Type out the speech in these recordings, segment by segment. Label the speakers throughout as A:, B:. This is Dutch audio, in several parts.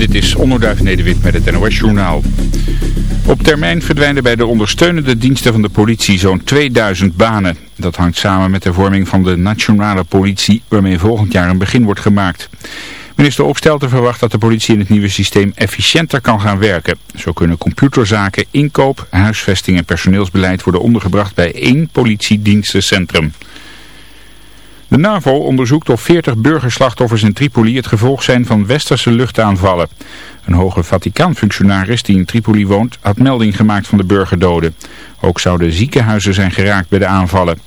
A: Dit is Onderduif Nederwit met het NOS Journaal. Op termijn verdwijnen bij de ondersteunende diensten van de politie zo'n 2000 banen. Dat hangt samen met de vorming van de nationale politie waarmee volgend jaar een begin wordt gemaakt. Minister Opstelten verwacht dat de politie in het nieuwe systeem efficiënter kan gaan werken. Zo kunnen computerzaken, inkoop, huisvesting en personeelsbeleid worden ondergebracht bij één politiedienstencentrum. De NAVO onderzoekt of 40 burgerslachtoffers in Tripoli het gevolg zijn van westerse luchtaanvallen. Een hoge Vaticaanfunctionaris die in Tripoli woont had melding gemaakt van de burgerdoden. Ook zouden ziekenhuizen zijn geraakt bij de aanvallen.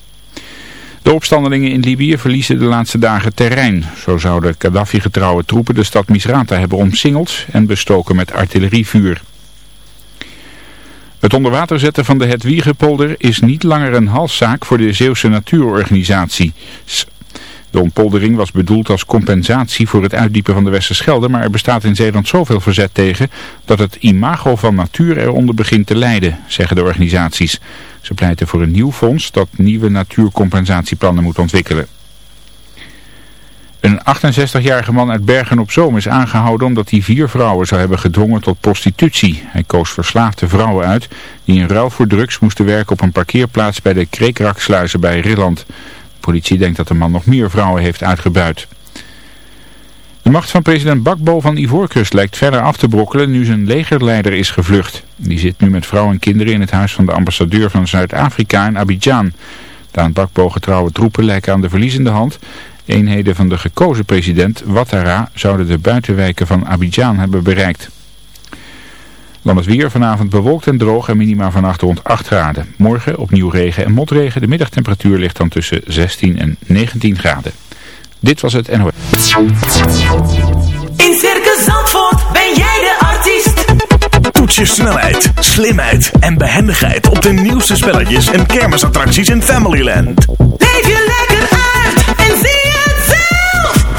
A: De opstandelingen in Libië verliezen de laatste dagen terrein. Zo zouden Gaddafi-getrouwe troepen de stad Misrata hebben omsingeld en bestoken met artillerievuur. Het onderwater zetten van de Hetwiegepolder is niet langer een halszaak voor de Zeeuwse Natuurorganisatie. De ontpoldering was bedoeld als compensatie voor het uitdiepen van de Westerschelde, maar er bestaat in Zeeland zoveel verzet tegen dat het imago van natuur eronder begint te lijden, zeggen de organisaties. Ze pleiten voor een nieuw fonds dat nieuwe natuurcompensatieplannen moet ontwikkelen. Een 68-jarige man uit Bergen op Zoom is aangehouden omdat hij vier vrouwen zou hebben gedwongen tot prostitutie. Hij koos verslaafde vrouwen uit die in ruil voor drugs moesten werken op een parkeerplaats bij de Kreekraksluizen bij Rilland. Politie denkt dat de man nog meer vrouwen heeft uitgebuit. De macht van president Bakbo van Ivoorkust lijkt verder af te brokkelen nu zijn legerleider is gevlucht. Die zit nu met vrouw en kinderen in het huis van de ambassadeur van Zuid-Afrika in Abidjan. De aan Bakbo getrouwe troepen lijken aan de verliezende hand Eenheden van de gekozen president Ouattara zouden de buitenwijken van Abidjan hebben bereikt. Dan het weer vanavond bewolkt en droog en minima vannacht rond 8 graden. Morgen opnieuw regen en motregen. De middagtemperatuur ligt dan tussen 16 en 19 graden. Dit was het NOS.
B: In Circus Zandvoort ben jij de artiest.
C: Toets je snelheid, slimheid en behendigheid op de nieuwste spelletjes en kermisattracties in Familyland.
B: Leef je lekker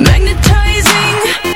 D: magnetizing.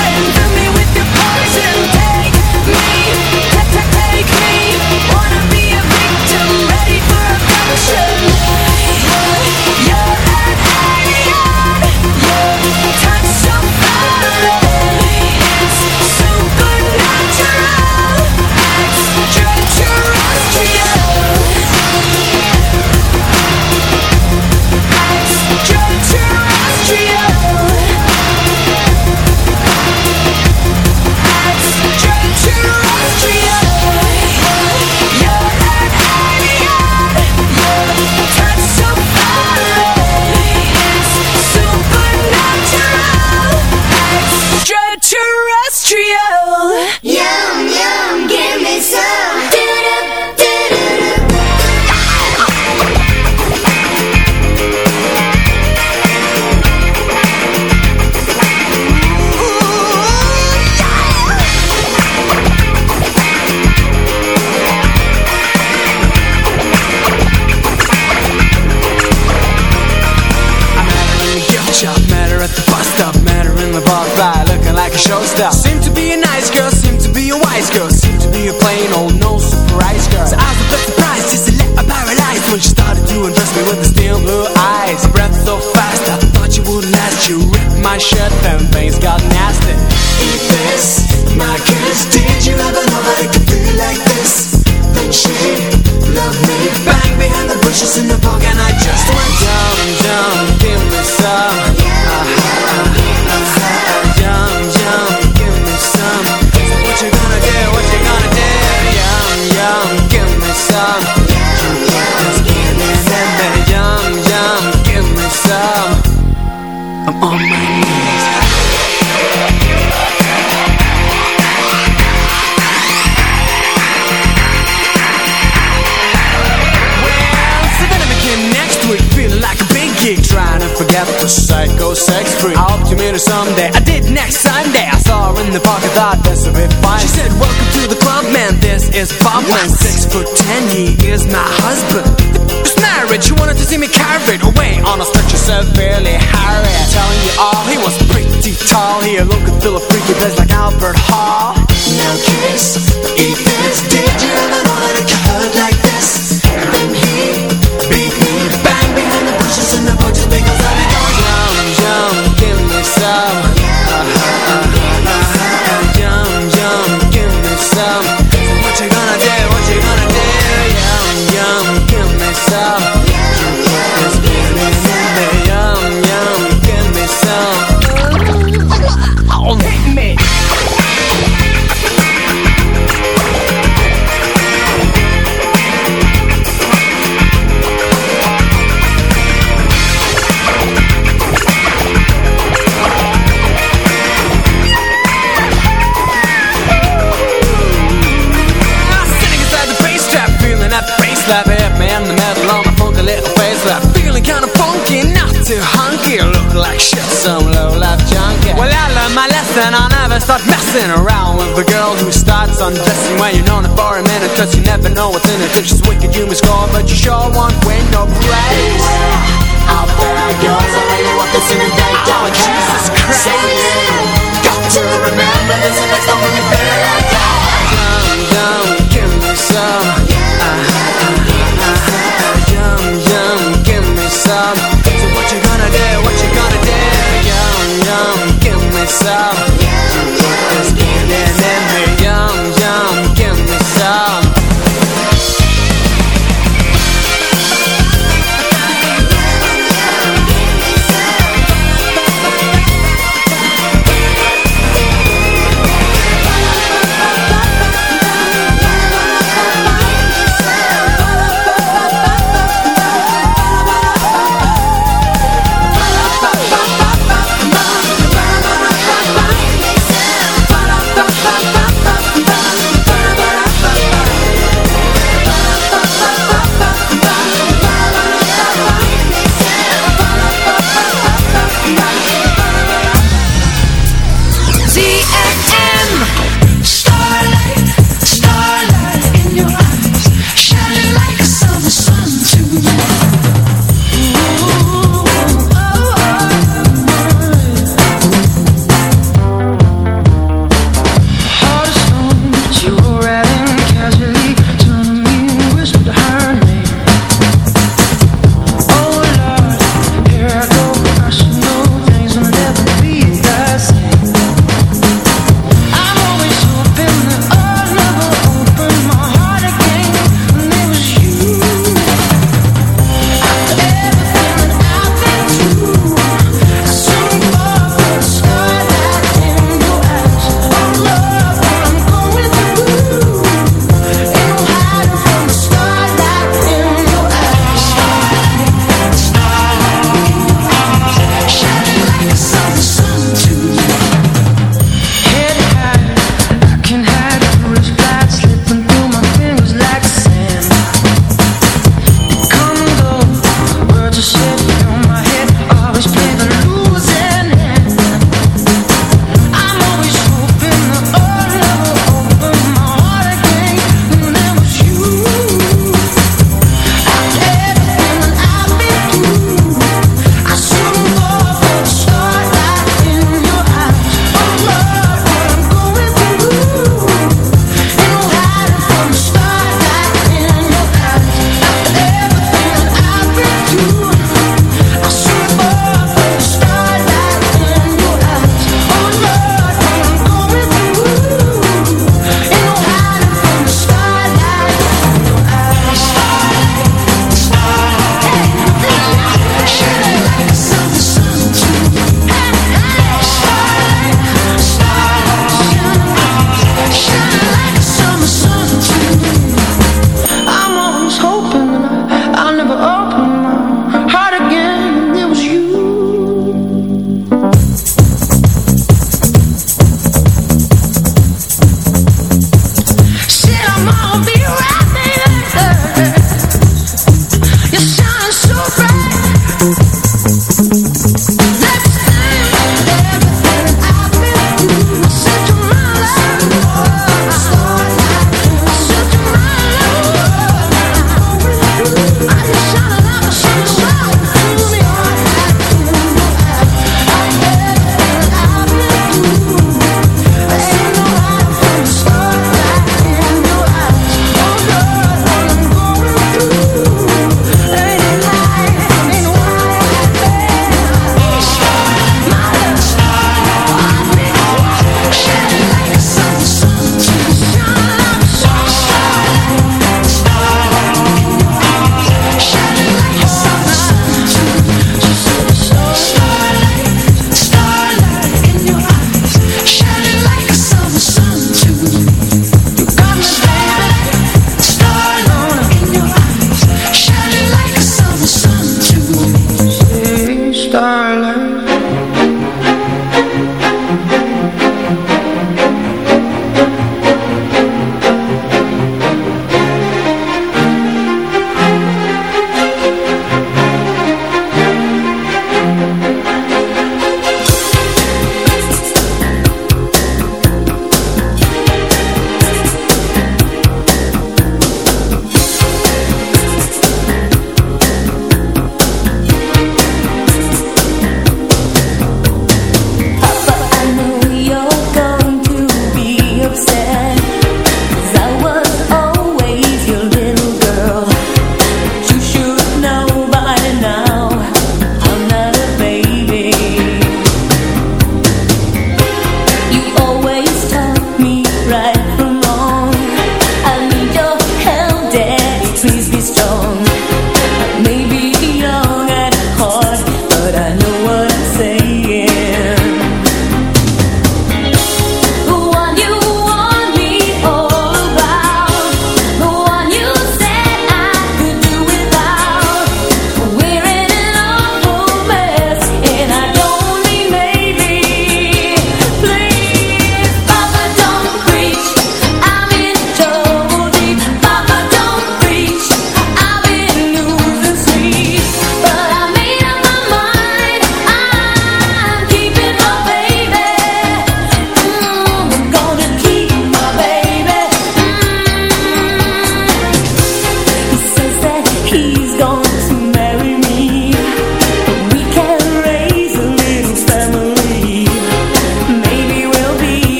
E: to meet her someday. I did next Sunday. I saw her in the park. I thought this would be fine She said welcome to the club man. This is Bob man. Six foot ten. He is my husband. It's married. She wanted to see me carried away On a stretcher severely harried. Telling you all He was pretty tall. He looked a little freaky dressed Like Albert Hall. Now kiss Eat this dick messing around with a girl who starts undressing. When you're known her for a minute Cause you never know what's in it. If she's wicked you must go But you sure won't win no
F: play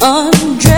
F: undress